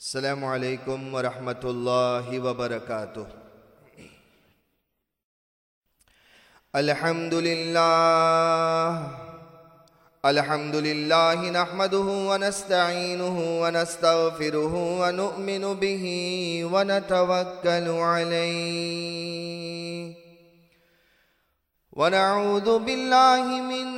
السلام علیکم ورحمۃ اللہ وبرکاتہ۔ الحمد للہ الحمد للہ نحمده ونستعینه ونستغفره ونؤمن به ونتوکل علیہ۔ ونعوذ بالله من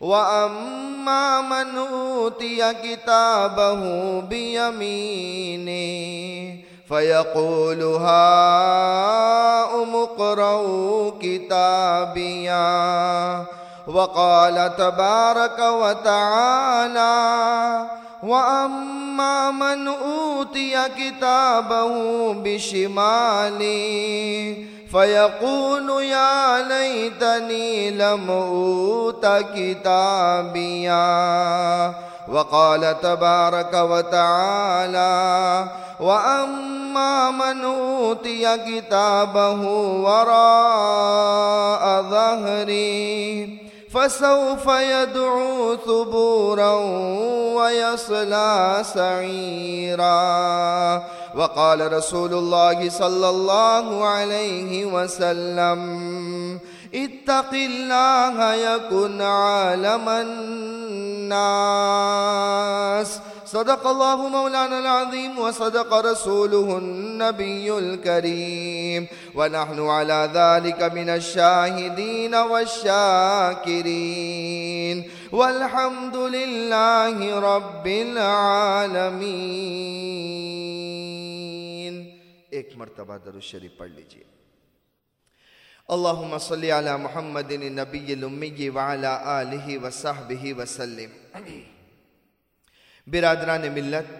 وأما من أوتي كتابه بيمينه فيقول هاؤم اقرءوا كتابيا وقال تبارك وتعالى وأما من أوتي كتابه بشماله فيقول يا ليتني لم أوت كتابيا وقال تبارك وتعالى وأما من أوتي كتابه وراء ظهره فسوف يدعو ثبورا ويصلى سعيرا. وقال رسول الله صلى الله عليه وسلم اتق الله يكن عالم الناس. صدق الله مولانا العظيم وصدق رسوله النبي الكريم. ونحن على ذلك من الشاهدين والشاكرين. والحمد لله رب العالمين. ایک مرتبہ درود شریف پڑھ لیجیے۔ اللہم صلی علی محمد النبی الامی وعلا آلہ وصحبہ وسلم. برادران ملت،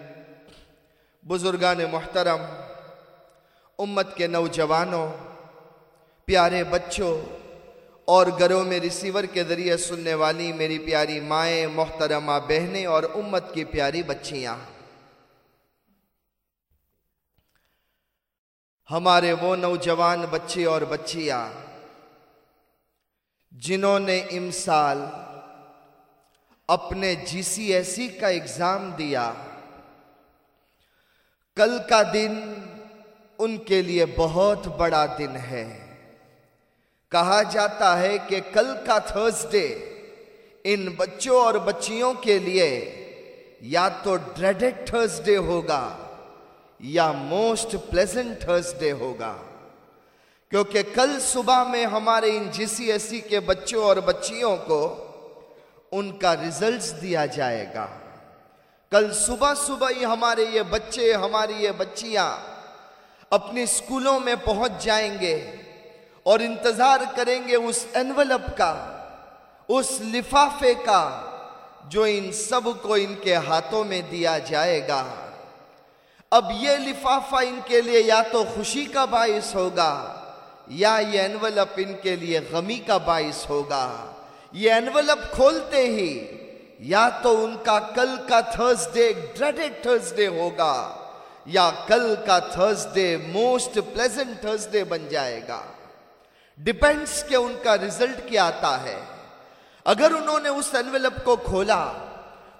بزرگان محترم، امت کے نوجوانوں، پیارے بچوں اور گھروں میں ریسیور کے ذریعے سننے والی میری پیاری مائیں، محترمہ بہنیں اور امت کی پیاری بچیاں۔ ہمارے وہ نوجوان بچے اور بچیاں جنہوں نے امسال اپنے جی سی ایس سی کا اگزام دیا، کل کا دن ان کے لیے بہت بڑا دن ہے۔ کہا جاتا ہے کہ کل کا تھرسڈے ان بچوں اور بچیوں کے لیے یا تو ڈریڈڈ تھرسڈے ہوگا۔ یا موسٹ پلیزنٹ تھرسڈے ہوگا۔ کیونکہ کل صبح میں ہمارے ان جی سی ایس سی کے بچوں اور بچیوں کو ان کا ریزلٹس دیا جائے گا۔ کل صبح صبح ہی ہمارے یہ بچے، ہماری یہ بچیاں اپنی سکولوں میں پہنچ جائیں گے اور انتظار کریں گے اس انولپ کا، اس لفافے کا جو ان سب کو ان کے ہاتھوں میں دیا جائے گا۔ اب یہ لفافہ ان کے لیے یا تو خوشی کا باعث ہوگا، یا یہ انولپ ان کے لیے غمی کا باعث ہوگا۔ یہ انولپ کھولتے ہی یا تو ان کا کل کا تھرسڈے ڈریڈڈ تھرسڈے ہوگا، یا کل کا تھرسڈے موسٹ پلیزنٹ تھرسڈے بن جائے گا۔ ڈپینڈس کہ ان کا ریزلٹ کیا آتا ہے۔ اگر انہوں نے اس انویلپ کو کھولا،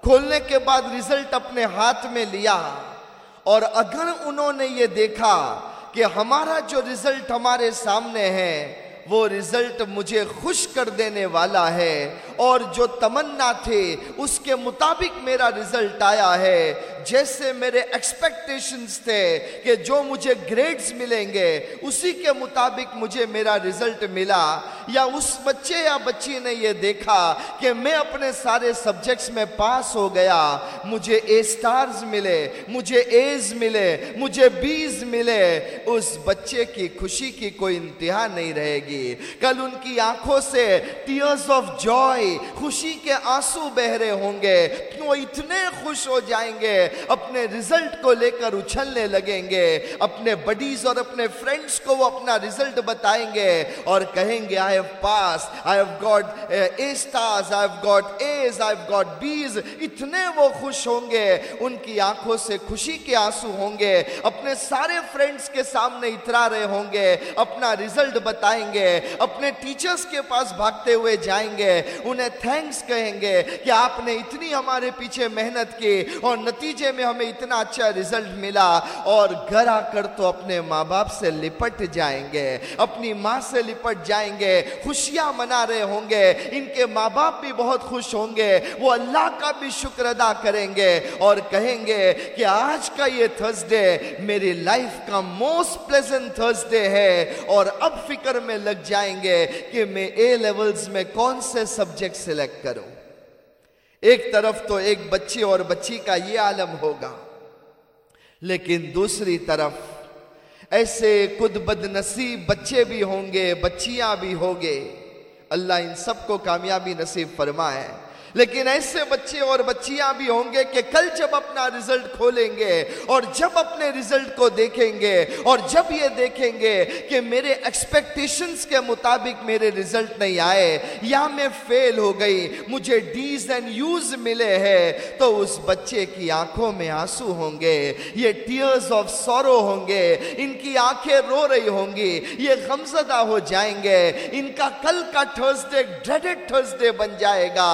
کھولنے کے بعد ریزلٹ اپنے ہاتھ میں لیا اور اگر انہوں نے یہ دیکھا کہ ہمارا جو ریزلٹ ہمارے سامنے ہے، وہ رزلٹ مجھے خوش کر دینے والا ہے اور جو تمنا تھے، اس کے مطابق میرا رزلٹ آیا ہے۔ جیسے میرے ایکسپیکٹیشنز تھے کہ جو مجھے گریڈز ملیں گے، اسی کے مطابق مجھے میرا رزلٹ ملا۔ یا اس بچے یا بچی نے یہ دیکھا کہ میں اپنے سارے سبجیکٹس میں پاس ہو گیا۔ مجھے اے سٹارز ملے، مجھے ایز ملے، مجھے بیز ملے۔ اس بچے کی خوشی کی کوئی انتہا نہیں رہے گی۔ کل ان کی آنکھوں سے ٹیئرز آف جوائے خوشی کے آنسو بہ رہے ہوں گے۔ وہ اتنے خوش ہو جائیں گے۔ اپنے رزلٹ کو لے کر اچھلنے لگیں گے۔ اپنے بڈیز اور اپنے فرینڈز کو وہ اپنا رزلٹ بتائیں گے اور کہیں گے I have pass I have got A stars I have got A's I have got B's اتنے وہ خوش ہوں گے، ان کی آنکھوں سے خوشی کے آنسو ہوں گے۔ اپنے سارے فرینڈز کے سامنے اترا رہے ہوں گے، اپنا رزلٹ بتائیں گے۔ اپنے ٹیچرز کے پاس بھاگتے ہوئے جائیں گے۔ انہیں تھینکس کہیں گے کہ آپ نے اتنی ہمارے پیچھے محنت کی اور نتیجے میں ہمیں اتنا اچھا رزلٹ ملا اور گھر آ کر تو اپنے ماں باپ سے لپٹ جائیں گے، اپنی ماں سے لپٹ جائیں گے، خوشیاں منا رہے ہوں گے، ان کے ماں باپ بھی بہت خوش ہوں گے، وہ اللہ کا بھی شکر ادا کریں گے اور کہیں گے کہ آج کا یہ تھرسڈے میری لائف کا موسٹ پلیزنٹ تھرسڈے ہے اور اب فکر میں لگ جائیں گے کہ میں اے لیولز میں کون سے سبجیکٹ سلیکٹ کروں۔ ایک طرف تو ایک بچے اور بچی کا یہ عالم ہوگا، لیکن دوسری طرف ایسے خود بد نصیب بچے بھی ہوں گے، بچیاں بھی ہوگے۔ اللہ ان سب کو کامیابی نصیب فرمائے۔ لیکن ایسے بچے اور بچیاں بھی ہوں گے کہ کل جب اپنا رزلٹ کھولیں گے اور جب اپنے رزلٹ کو دیکھیں گے اور جب یہ دیکھیں گے کہ میرے ایکسپیکٹیشنز کے مطابق میرے رزلٹ نہیں آئے یا میں فیل ہو گئی، مجھے ڈیز اینڈ یوز ملے ہیں، تو اس بچے کی آنکھوں میں آنسو ہوں گے، یہ ٹیئرز آف سورو ہوں گے، ان کی آنکھیں رو رہی ہوں گی، یہ غمزدہ ہو جائیں گے، ان کا کل کا تھرسڈے ڈریڈڈ تھرسڈے بن جائے گا۔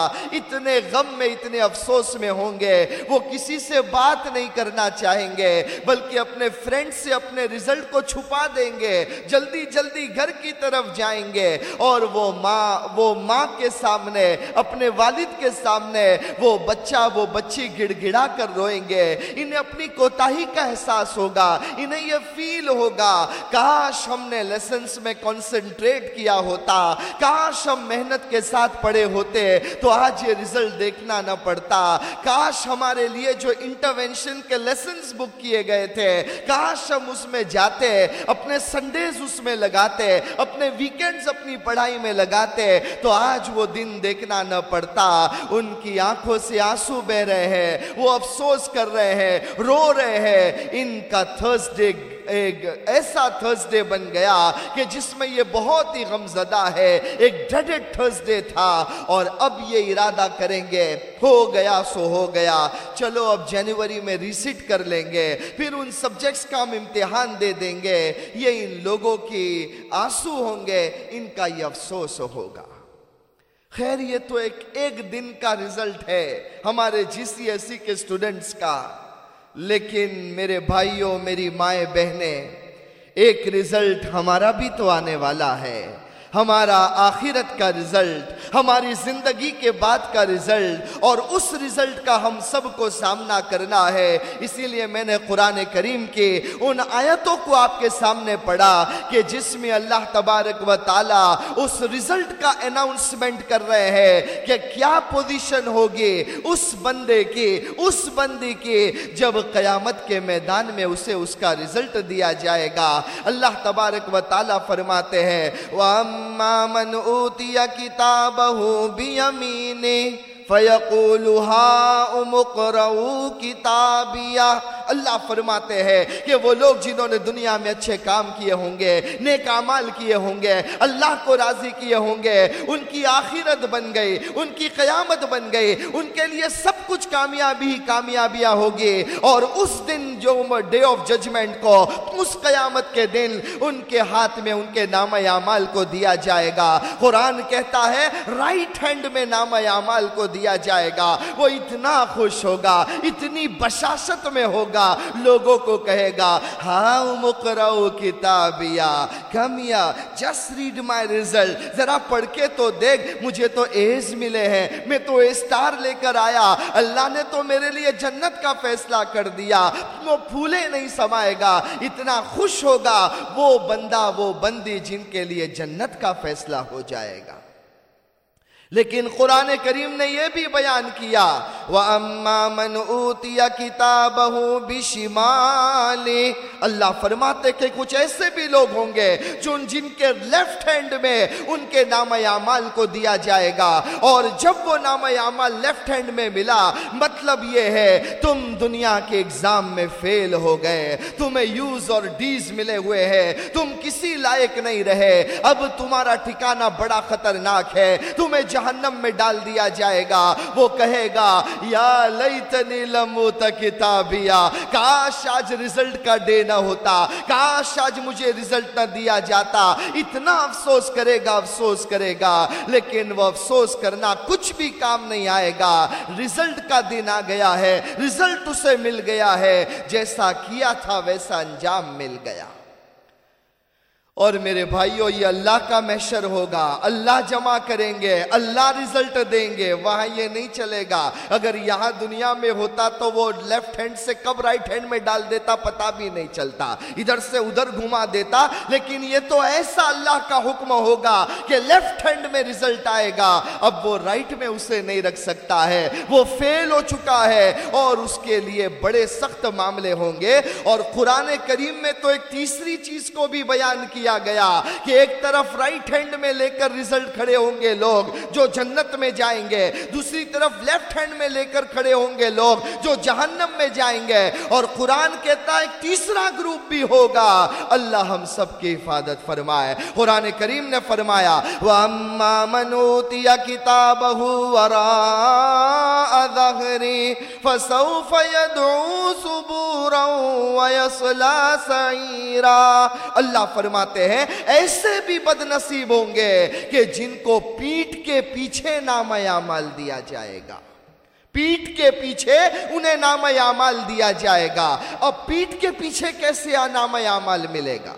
اتنے غم میں، اتنے افسوس میں ہوں گے۔ وہ کسی سے بات نہیں کرنا چاہیں گے، بلکہ اپنے فرینڈ سے اپنے رزلٹ کو چھپا دیں گے۔ جلدی جلدی گھر کی طرف جائیں گے۔ اور وہ ماں وہ ماں کے سامنے، اپنے والد کے سامنے، وہ بچہ، وہ بچی گڑ گڑا کر روئیں گے۔ انہیں اپنی کوتاہی کا احساس ہوگا، انہیں یہ فیل ہوگا۔ کاش ہم نے لیسنس میں کنسنٹریٹ کیا ہوتا، کاش ہم محنت کے ساتھ پڑے ہوتے۔ تو آج یہ رزلٹ دیکھنا نہ پڑتا۔ کاش ہمارے لیے جو انٹروینشن کے لیسنز بک کیے گئے تھے، کاش ہم اس میں جاتے، اپنے سنڈیز اس میں لگاتے، اپنے ویکنڈز اپنی پڑھائی میں لگاتے، تو آج وہ دن دیکھنا نہ پڑتا۔ ان کی آنکھوں سے آنسو بہ رہے ہیں، وہ افسوس کر رہے ہیں، رو رہے ہیں۔ ان کا تھرسڈے ایک ایسا تھرسڈے بن گیا کہ جس میں یہ بہت ہی غمزدہ ہے۔ ایک ڈیڈڈ تھرسڈے تھا اور اب یہ ارادہ کریں گے۔ ہو گیا، سو ہو گیا۔ چلو، اب جنوری میں ریسٹ کر لیں گے۔ پھر ان سبجیکٹس کا ہم امتحان دے دیں گے۔ یہ ان لوگوں کی آنسو ہوں گے۔ ان کا یہ افسوس ہوگا۔ خیر، یہ تو ایک ایک دن کا رزلٹ ہے ہمارے جی سی ایس سی کے سٹوڈنٹس کا۔ لیکن میرے بھائیوں، میری مائیں بہنیں، ایک رزلٹ ہمارا بھی تو آنے والا ہے۔ ہمارا آخرت کا رزلٹ ہماری زندگی کے بعد کا رزلٹ اور اس رزلٹ کا ہم سب کو سامنا کرنا ہے۔ اسی لیے میں نے قرآن کریم کے ان آیتوں کو آپ کے سامنے پڑھا کہ جس میں اللہ تبارک و تعالی اس رزلٹ کا اناؤنسمنٹ کر رہے ہیں کہ کیا پوزیشن ہوگی اس بندے کی اس بندی کی جب قیامت کے میدان میں اسے اس کا رزلٹ دیا جائے گا۔ اللہ تبارک و تعالی فرماتے ہیں، وَأَمَّا من اوتی كِتَابَهُ بِيَمِينِهِ فیقول اقرؤوا کتابیہ۔ اللہ فرماتے ہیں کہ وہ لوگ جنہوں نے دنیا میں اچھے کام کیے ہوں گے، نیک اعمال کیے ہوں گے، اللہ کو راضی کیے ہوں گے، ان کی آخرت بن گئی، ان کی قیامت بن گئی، ان کے لیے سب کچھ کامیابی کامیابیاں ہوگی۔ اور اس دن جو ڈے آف ججمنٹ کو، اس قیامت کے دن ان کے ہاتھ میں ان کے نام اعمال کو دیا جائے گا۔ قرآن کہتا ہے رائٹ ہینڈ میں نام اعمال کو دیا جائے گا، وہ اتنا خوش ہوگا، اتنی بشاشت میں ہوگا، لوگوں کو کہے گا ہاں مقرو کتابیا کمیا جسٹ ریڈ مائی ریزلٹ ذرا پڑھ کے تو دیکھ، مجھے تو ایز ملے ہیں، میں تو اسٹار لے کر آیا۔ اللہ نے تو میرے لیے جنت کا فیصلہ کر دیا۔ وہ پھولے نہیں سمائے گا، اتنا خوش ہوگا، وہ بندہ، وہ بندی جن کے لیے جنت کا فیصلہ ہو جائے گا۔ لیکن قرآن کریم نے یہ بھی بیان کیا، وَأَمَّا مَنْ أُوتِيَ كِتَابَهُ بِشِمَالِ، اللہ فرماتے کہ کچھ ایسے بھی لوگ ہوں گے جو جن کے لیفٹ ہینڈ میں ان کے نام اعمال کو دیا جائے گا، اور جب وہ نام اعمال لیفٹ ہینڈ میں ملا مطلب یہ ہے تم دنیا کے اگزام میں فیل ہو گئے، تمہیں یوز اور ڈیز ملے ہوئے ہیں، تم کسی لائق نہیں رہے، اب تمہارا ٹھکانہ بڑا خطرناک ہے، تمہیں جہاں جہنم میں ڈال دیا جائے گا۔ وہ کہے گا، یا لیتنی لموت کتابیا کاش آج ریزلٹ کا ڈے نہ ہوتا، کاش آج مجھے ریزلٹ نہ دیا جاتا۔ اتنا افسوس کرے گا، افسوس کرے گا۔ لیکن وہ افسوس کرنا کچھ بھی کام نہیں آئے گا۔ ریزلٹ کا دن آ گیا ہے ریزلٹ اسے مل گیا ہے۔ جیسا کیا تھا ویسا انجام مل گیا۔ اور میرے بھائیوں یہ اللہ کا محشر ہوگا۔ اللہ جمع کریں گے، اللہ ریزلٹ دیں گے، وہاں یہ نہیں چلے گا۔ اگر یہاں دنیا میں ہوتا تو وہ لیفٹ ہینڈ سے کب رائٹ ہینڈ میں ڈال دیتا پتا بھی نہیں چلتا۔ ادھر سے ادھر گھما دیتا، لیکن یہ تو ایسا اللہ کا حکم ہوگا کہ لیفٹ ہینڈ میں ریزلٹ آئے گا۔ اب وہ رائٹ میں اسے نہیں رکھ سکتا ہے۔ وہ فیل ہو چکا ہے اور اس کے لیے بڑے سخت معاملے ہوں گے۔ اور قرآن کریم میں تو ایک تیسری چیز کو بھی بیان کیا کیا گیا کہ ایک طرف رائٹ ہینڈ میں لے کر ریزلٹ کھڑے ہوں گے لوگ جو جنت میں جائیں گے، دوسری طرف لیفٹ ہینڈ میں لے کر کھڑے ہوں گے لوگ جو جہنم میں جائیں گے۔ اور قرآن کہتا ہے، ایک تیسرا گروپ بھی ہوگا۔ اللہ ہم سب کی حفاظت فرمائے۔ قرآن کریم نے فرمایا، وَأَمَّا مَنْ أُوتِيَ كِتَابَهُ وَرَاءَ ظَهْرِهِ فَسَوْفَ يَدْعُو سُبُورًا وَيَصْلَى سَعِيرًا۔ اللہ فرماتے ہیں، ایسے بھی بد نصیب ہوں گے کہ جن کو پیٹ کے پیچھے نام اعمال دیا جائے گا۔ پیٹ کے پیچھے انہیں نام اعمال دیا جائے گا۔ اب پیٹ کے پیچھے کیسے نام اعمال ملے گا؟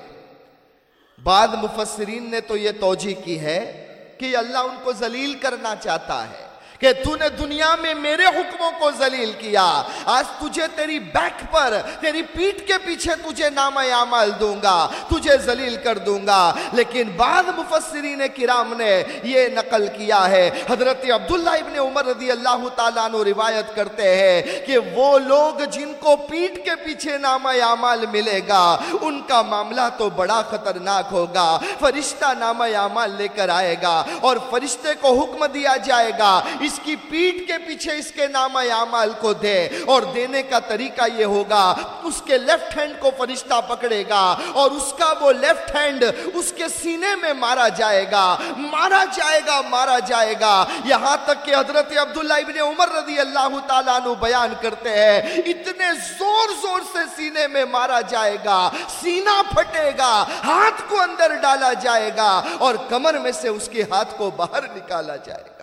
بعد مفسرین نے تو یہ توجہ کی ہے کہ اللہ ان کو ذلیل کرنا چاہتا ہے۔ کہ تو نے دنیا میں میرے حکموں کو ذلیل کیا۔ آج تجھے تیری بیک پر، تیری پیٹ کے پیچھے تجھے نام اعمال دوں گا، تجھے ذلیل کر دوں گا۔ لیکن بعد مفسرین کرام نے یہ نقل کیا ہے۔ حضرت عبداللہ ابن عمر رضی اللہ تعالیٰ عنہ روایت کرتے ہیں کہ وہ لوگ جن کو پیٹ کے پیچھے نام اعمال ملے گا، ان کا معاملہ تو بڑا خطرناک ہوگا۔ فرشتہ نام اعمال لے کر آئے گا اور فرشتے کو حکم دیا جائے گا۔ اس کی پیٹ کے پیچھے اس کے نام اعمال کو دے اور دینے کا طریقہ یہ ہوگا، اس کے لیفٹ ہینڈ کو فرشتہ پکڑے گا اور اس کا وہ لیفٹ ہینڈ اس کے سینے میں مارا جائے گا۔ مارا جائے گا، مارا جائے گا۔ یہاں تک کہ حضرت عبداللہ ابن عمر رضی اللہ تعالیٰ عنہ بیان کرتے ہیں، اتنے زور زور سے سینے میں مارا جائے گا، سینہ پھٹے گا، ہاتھ کو اندر ڈالا جائے گا اور کمر میں سے اس کے ہاتھ کو باہر نکالا جائے گا۔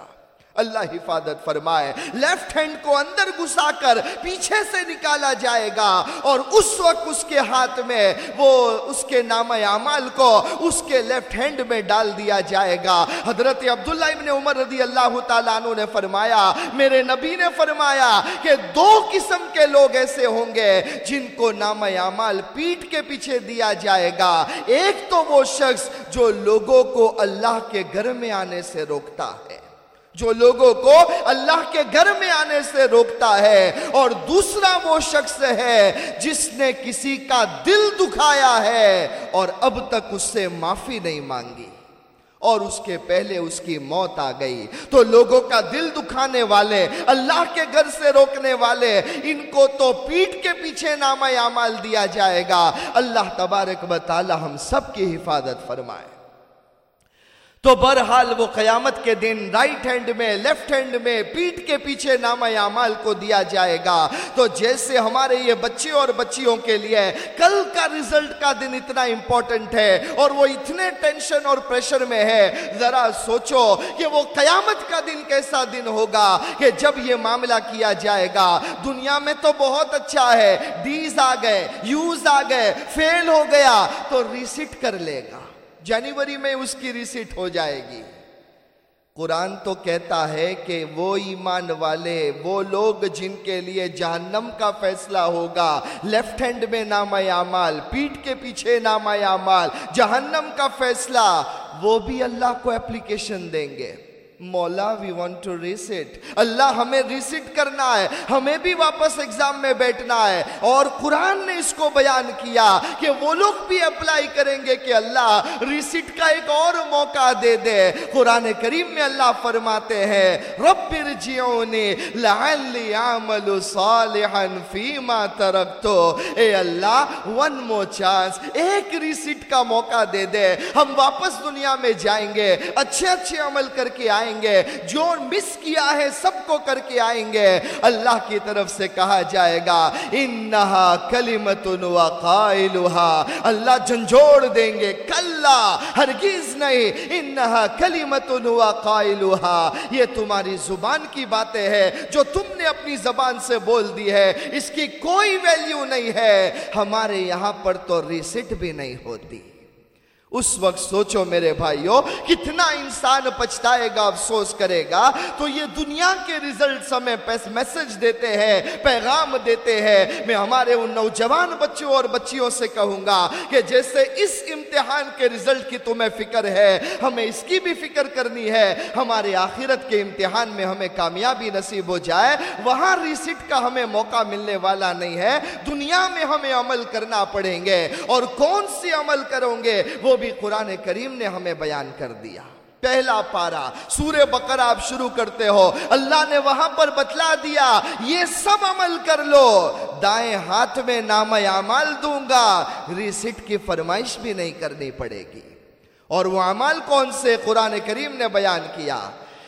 اللہ حفاظت فرمائے۔ لیفٹ ہینڈ کو اندر گھسا کر پیچھے سے نکالا جائے گا اور اس وقت اس کے ہاتھ میں وہ اس کے نام اعمال کو اس کے لیفٹ ہینڈ میں ڈال دیا جائے گا۔ حضرت عبداللہ ابن عمر رضی اللہ تعالیٰ عنہ نے فرمایا، میرے نبی نے فرمایا کہ دو قسم کے لوگ ایسے ہوں گے جن کو نام اعمال پیٹ کے پیچھے دیا جائے گا۔ ایک تو وہ شخص جو لوگوں کو اللہ کے گھر میں آنے سے روکتا ہے۔ جو لوگوں کو اللہ کے گھر میں آنے سے روکتا ہے اور دوسرا وہ شخص ہے جس نے کسی کا دل دکھایا ہے اور اب تک اس سے معافی نہیں مانگی اور اس کے پہلے اس کی موت آ گئی۔ تو لوگوں کا دل دکھانے والے، اللہ کے گھر سے روکنے والے، ان کو تو پیٹ کے پیچھے نام اعمال دیا جائے گا۔ اللہ تبارک و تعالی ہم سب کی حفاظت فرمائے۔ تو برحال وہ قیامت کے دن رائٹ ہینڈ میں لیفٹ ہینڈ میں پیٹ کے پیچھے نام اعمال کو دیا جائے گا۔ تو جیسے ہمارے یہ بچے اور بچیوں کے لیے کل کا ریزلٹ کا دن اتنا امپورٹنٹ ہے اور وہ اتنے ٹینشن اور پریشر میں ہے، ذرا سوچو کہ وہ قیامت کا دن کیسا دن ہوگا کہ جب یہ معاملہ کیا جائے گا۔ دنیا میں تو بہت اچھا ہے ڈیز آ گئے یوز آ گئے فیل ہو گیا، تو ریسٹ کر لے گا۔ جنوری میں اس کی ریسیٹ ہو جائے گی۔ قرآن تو کہتا ہے کہ وہ ایمان والے، وہ لوگ جن کے لیے جہنم کا فیصلہ ہوگا۔ لیفٹ ہینڈ میں نام اعمال پیٹ کے پیچھے نام اعمال، جہنم کا فیصلہ، وہ بھی اللہ کو اپلیکیشن دیں گے۔ مولا وی وانٹ ٹو ریسٹ اللہ ہمیں ریسٹ کرنا ہے، ہمیں بھی واپس ایگزام میں بیٹھنا ہے اور قرآن نے اس کو بیان کیا کہ وہ لوگ بھی اپلائی کریں گے کہ اللہ ریسٹ کا ایک اور موقع دے دے. قرآن کریم میں اللہ فرماتے ہیں، رب ارجعونی لعلی عمل صالحا فیما ترکتو. اے اللہ ون مو چانس ایک ریسٹ کا موقع دے دے. ہم واپس دنیا میں جائیں گے، اچھے اچھے عمل کر کے آئیں آئیں گے، جو مس کیا ہے سب کو کر کے آئیں گے۔ اللہ کی طرف سے کہا جائے گا، انہا کلمت وقائلها اللہ جنجوڑ دیں گے، کلا ہرگیز نہیں۔ انہا کلمت وقائلها یہ تمہاری زبان کی باتیں ہیں، جو تم نے اپنی زبان سے بول دی ہے۔ اس کی کوئی ویلیو نہیں ہے۔ ہمارے یہاں پر تو ریسٹ بھی نہیں ہوتی۔ اس وقت سوچو میرے بھائیوں کتنا انسان پچھتائے گا، افسوس کرے گا۔ تو یہ دنیا کے ریزلٹس ہمیں میسج دیتے ہیں، پیغام دیتے ہیں۔ میں ہمارے ان نوجوان بچوں اور بچیوں سے کہوں گا کہ جیسے اس امتحان کے ریزلٹ کی تمہیں فکر ہے، ہمیں اس کی بھی فکر کرنی ہے۔ ہمارے آخرت کے امتحان میں ہمیں کامیابی نصیب ہو جائے۔ وہاں ریسٹ کا ہمیں موقع ملنے والا نہیں ہے۔ دنیا میں ہمیں عمل کرنا پڑیں گے۔ اور کون سی عمل کروں گے؟ وہ بھی قرآن کریم نے ہمیں بیان کر دیا۔ پہلا پارا سورہ بقرہ آپ شروع کرتے ہو۔ اللہ نے وہاں پر بتلا دیا، یہ سب عمل کر لو۔ دائیں ہاتھ میں نام اعمال دوں گا۔ ریسٹ کی فرمائش بھی نہیں کرنی پڑے گی۔ اور وہ عمال کون سے؟ قرآن کریم نے بیان کیا۔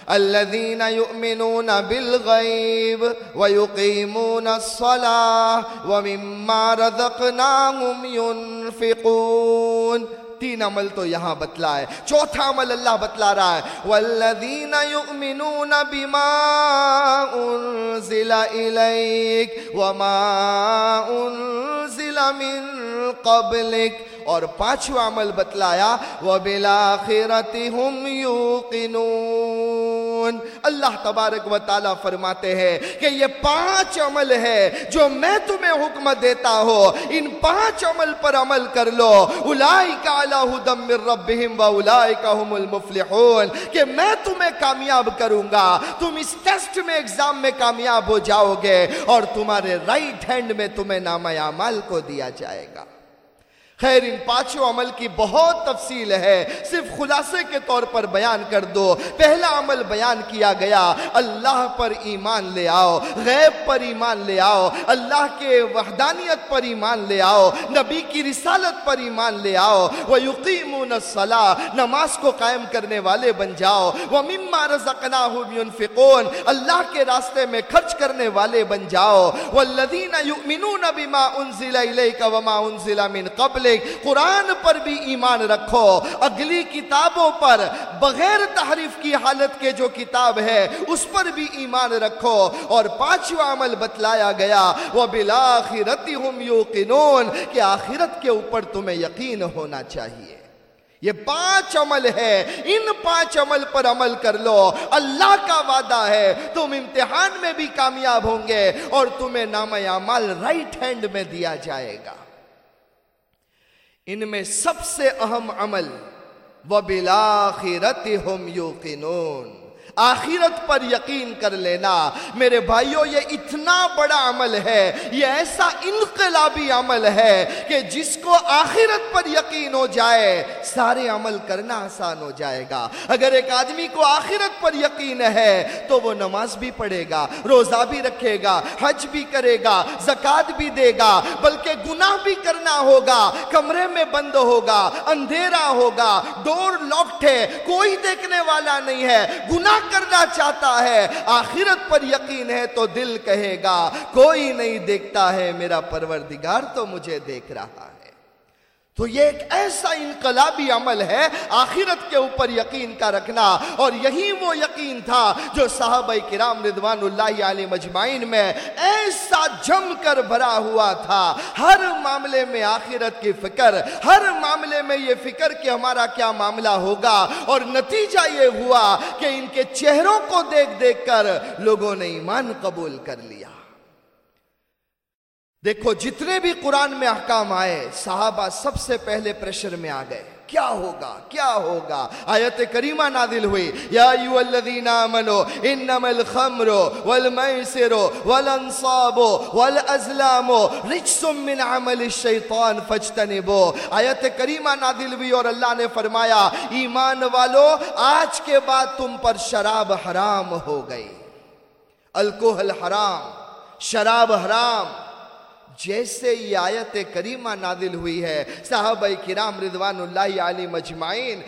الذين يؤمنون بالغيب ويقيمون الصلاة ومما رزقناهم ينفقون تین عمل تو یہاں بتلا ہے۔ چوتھا عمل اللہ بتلا رہا ہے۔ والذین یؤمنون بما انزل الیک وما انزل من قبلک اور پانچواں عمل بتلایا، وَبِالْآخِرَةِ هُمْ يُوقِنُونَ۔ اللہ تبارک و تعالیٰ فرماتے ہیں کہ یہ پانچ عمل ہے جو میں تمہیں حکم دیتا ہوں۔ ان پانچ عمل پر عمل کر لو۔ اولائک علی ہدم من ربہم و اولائک هم المفلحون۔ کہ میں تمہیں کامیاب کروں گا۔ تم اس ٹیسٹ میں، ایگزام میں کامیاب ہو جاؤ گے اور تمہارے رائٹ ہینڈ میں تمہیں نام اعمال کو دیا جائے گا۔ خیر، ان پانچوں عمل کی بہت تفصیل ہے۔ صرف خلاصے کے طور پر بیان کر دو۔ پہلا عمل بیان کیا گیا، اللہ پر ایمان لے آؤ، غیب پر ایمان لے آؤ، اللہ کے وحدانیت پر ایمان لے آؤ، نبی کی رسالت پر ایمان لے آؤ۔ وہ یقین نماز کو قائم کرنے والے بن جاؤ۔ وہ مما رزقنا اللہ کے راستے میں خرچ کرنے والے بن جاؤ۔ والذین یؤمنون بما انزل الیک وما انزل من قبل قرآن پر بھی ایمان رکھو۔ اگلی کتابوں پر بغیر تحریف کی حالت کے جو کتاب ہے، اس پر بھی ایمان رکھو۔ اور پانچواں عمل بتلایا گیا، وَبِالْآخِرَتِ هُمْ کہ آخرت کے اوپر تمہیں یقین ہونا چاہیے۔ یہ پانچ عمل ہے، ان پانچ عمل پر عمل کر لو۔ اللہ کا وعدہ ہے، تم امتحان میں بھی کامیاب ہوں گے اور تمہیں نام اعمال رائٹ ہینڈ میں دیا جائے گا۔ ان میں سب سے اہم عمل وَبِالْآخِرَتِ هُمْ يُوقِنُونَ آخرت پر یقین کر لینا۔ میرے بھائیوں یہ اتنا بڑا عمل ہے، یہ ایسا انقلابی عمل ہے کہ جس کو آخرت پر یقین ہو جائے، سارے عمل کرنا آسان ہو جائے گا۔ اگر ایک آدمی کو آخرت پر یقین ہے، تو وہ نماز بھی پڑھے گا، روزہ بھی رکھے گا، حج بھی کرے گا زکات بھی دے گا، بلکہ گناہ بھی کرنا ہوگا، کمرے میں بند ہوگا، اندھیرا ہوگا، ڈور لاکڈ ہے، کوئی دیکھنے والا نہیں ہے، گناہ کرنا چاہتا ہے، آخرت پر یقین ہے تو دل کہے گا، کوئی نہیں دیکھتا ہے، میرا پروردگار تو مجھے دیکھ رہا ہے۔ تو یہ ایک ایسا انقلابی عمل ہے آخرت کے اوپر یقین کا رکھنا اور یہی وہ یقین تھا جو صحابہ کرام رضوان اللہ علیہ مجمعین میں ایسا جم کر بھرا ہوا تھا۔ ہر معاملے میں آخرت کی فکر، ہر معاملے میں یہ فکر کہ ہمارا کیا معاملہ ہوگا اور نتیجہ یہ ہوا کہ ان کے چہروں کو دیکھ دیکھ کر لوگوں نے ایمان قبول کر لیا۔ دیکھو، جتنے بھی قرآن میں احکام آئے، صحابہ سب سے پہلے پریشر میں آ گئے۔ کیا ہوگا؟ کیا ہوگا؟ آیت کریمہ نادل ہوئی۔ یا ایو الذین آمنو انما الخمر والمیسر والانصاب والازلام رجس من عمل الشیطان فجتنبو آیت کریمہ نادل ہوئی اور اللہ نے فرمایا، ایمان والو، آج کے بعد تم پر شراب حرام ہو گئی۔ الکوہل حرام، شراب حرام۔ جیسے یہ آیت کریمہ نادل ہوئی ہے، صحابہ کرام رضوان اللہ علی مجمعین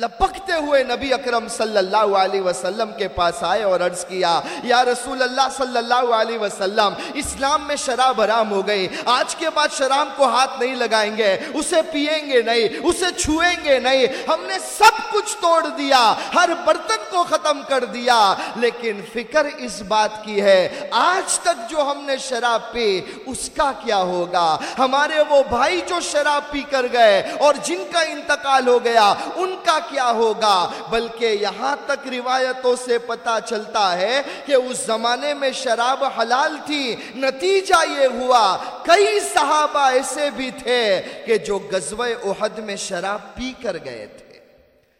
لپکتے ہوئے نبی اکرم صلی اللہ علیہ وسلم کے پاس آئے اور عرض کیا، یا رسول اللہ صلی اللہ علیہ وسلم، اسلام میں شراب حرام ہو گئی، آج کے بعد شراب کو ہاتھ نہیں لگائیں گے، اسے پیئیں گے نہیں، اسے چھوئیں گے نہیں، ہم نے سب کچھ توڑ دیا، ہر برتن کو ختم کر دیا۔ لیکن فکر اس بات کی ہے، آج تک جو ہم نے شراب پی، اس کا کیا ہوگا۔ ہمارے وہ بھائی جو شراب پی کر گئے اور جن کا انتقال ہو گیا، ان کا کیا ہوگا؟ بلکہ یہاں تک روایتوں سے پتا چلتا ہے کہ اس زمانے میں شراب حلال تھی، نتیجہ یہ ہوا، کئی صحابہ ایسے بھی تھے کہ جو غزوہ احد میں شراب پی کر گئے تھے۔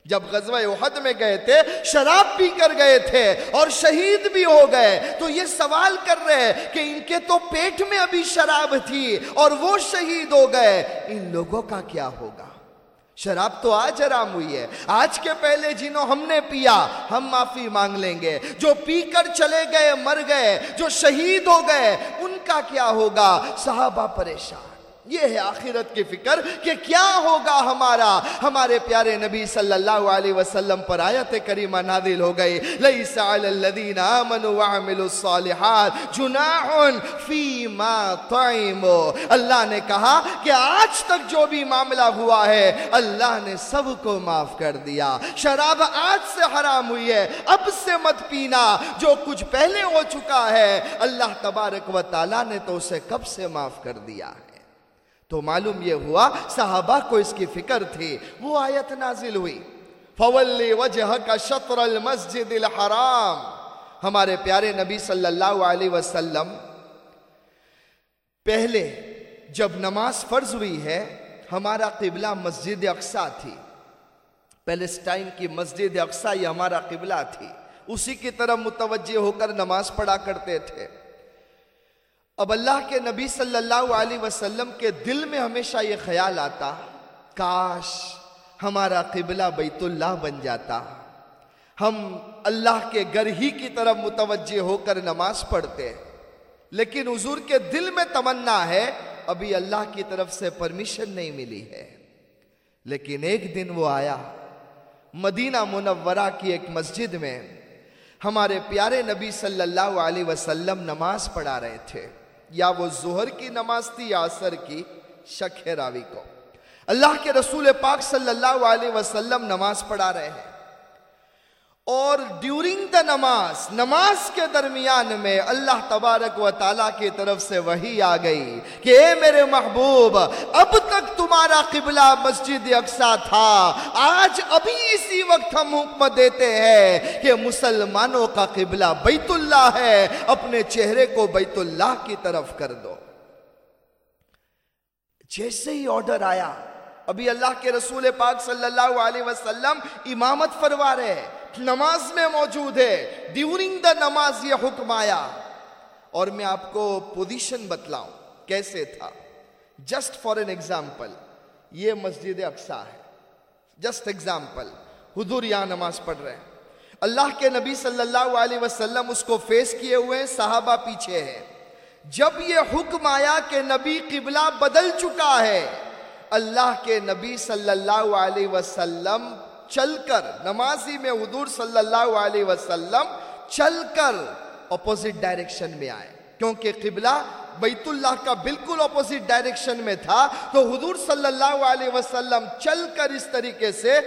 جب غزوہ احد میں گئے تھے، شراب پی کر گئے تھے اور شہید بھی ہو گئے، تو یہ سوال کر رہے کہ ان کے تو پیٹ میں ابھی شراب تھی اور وہ شہید ہو گئے، ان لوگوں کا کیا ہوگا؟ شراب تو آج حرام ہوئی ہے، آج کے پہلے جنہوں ہم نے پیا، ہم معافی مانگ لیں گے، جو پی کر چلے گئے، مر گئے، جو شہید ہو گئے، ان کا کیا ہوگا؟ صحابہ پریشان۔ یہ ہے آخرت کی فکر کہ کیا ہوگا ہمارا، ہمارے پیارے نبی صلی اللہ علیہ وسلم پر آیت کریمہ نادل ہو گئی۔ لیس علی الذین آمنوا وعملوا الصالحات جناح فی ما طعموا۔ اللہ نے کہا کہ آج تک جو بھی معاملہ ہوا ہے، اللہ نے سب کو معاف کر دیا۔ شراب آج سے حرام ہوئی ہے، اب سے مت پینا۔ جو کچھ پہلے ہو چکا ہے، اللہ تبارک و تعالی نے تو اسے کب سے معاف کر دیا؟ ہے تو معلوم یہ ہوا صحابہ کو اس کی فکر تھی، وہ آیت نازل ہوئی۔ فولی وجہ کا شطر المسجد الحرام۔ ہمارے پیارے نبی صلی اللہ علیہ وسلم، پہلے جب نماز فرض ہوئی ہے، ہمارا قبلہ مسجد اقسا تھی۔ پیلسٹائن کی مسجد اقسا یہ ہمارا قبلہ تھی۔ اسی کی طرف متوجہ ہو کر نماز پڑھا کرتے تھے۔ اب اللہ کے نبی صلی اللہ علیہ وسلم کے دل میں ہمیشہ یہ خیال آتا، کاش ہمارا قبلہ بیت اللہ بن جاتا۔ ہم اللہ کے گھر ہی کی طرف متوجہ ہو کر نماز پڑھتے۔ لیکن حضور کے دل میں تمنا ہے، ابھی اللہ کی طرف سے پرمیشن نہیں ملی ہے۔ لیکن ایک دن وہ آیا، مدینہ منورہ کی ایک مسجد میں ہمارے پیارے نبی صلی اللہ علیہ وسلم نماز پڑھا رہے تھے۔ یا وہ ظہر کی نماز تھی یا عصر کی، شک ہے راوی کو۔ اللہ کے رسول پاک صلی اللہ علیہ وسلم نماز پڑھا رہے ہیں۔ اور ڈیورنگ دا نماز نماز کے درمیان میں اللہ تبارک و تعالیٰ کی طرف سے وہی آ گئی کہ اے میرے محبوب، اب تک تمہارا قبلہ مسجد اقسا تھا۔ آج ابھی اسی وقت ہم حکم دیتے ہیں کہ مسلمانوں کا قبلہ بیت اللہ ہے۔ اپنے چہرے کو بیت اللہ کی طرف کر دو۔ جیسے ہی آرڈر آیا، ابھی اللہ کے رسول پاک صلی اللہ علیہ وسلم امامت فروا رہے ہیں۔ نماز میں موجود ہے۔ ڈیورنگ دا نماز یہ حکم آیا۔ اور میں آپ کو پوزیشن بتلاؤں کیسے تھا۔ جسٹ فار این ایگزامپل یہ مسجد اقسا ہے۔ جسٹ ایگزامپل حضور یہاں نماز پڑھ رہے ہیں۔ اللہ کے نبی صلی اللہ علیہ وسلم اس کو فیس کیے ہوئے ہیں، صحابہ پیچھے ہیں۔ جب یہ حکم آیا کہ نبی قبلہ بدل چکا ہے، اللہ کے نبی صلی اللہ علیہ وسلم چل کر نمازی میں حضور صلی اللہ علیہ وسلم چل کر اپوزٹ ڈائریکشن میں آئے، کیونکہ قبلہ بیت اللہ کا بالکل اپوزٹ ڈائریکشن میں تھا تو حضور صلی اللہ علیہ وسلم چل کر اس طریقے سے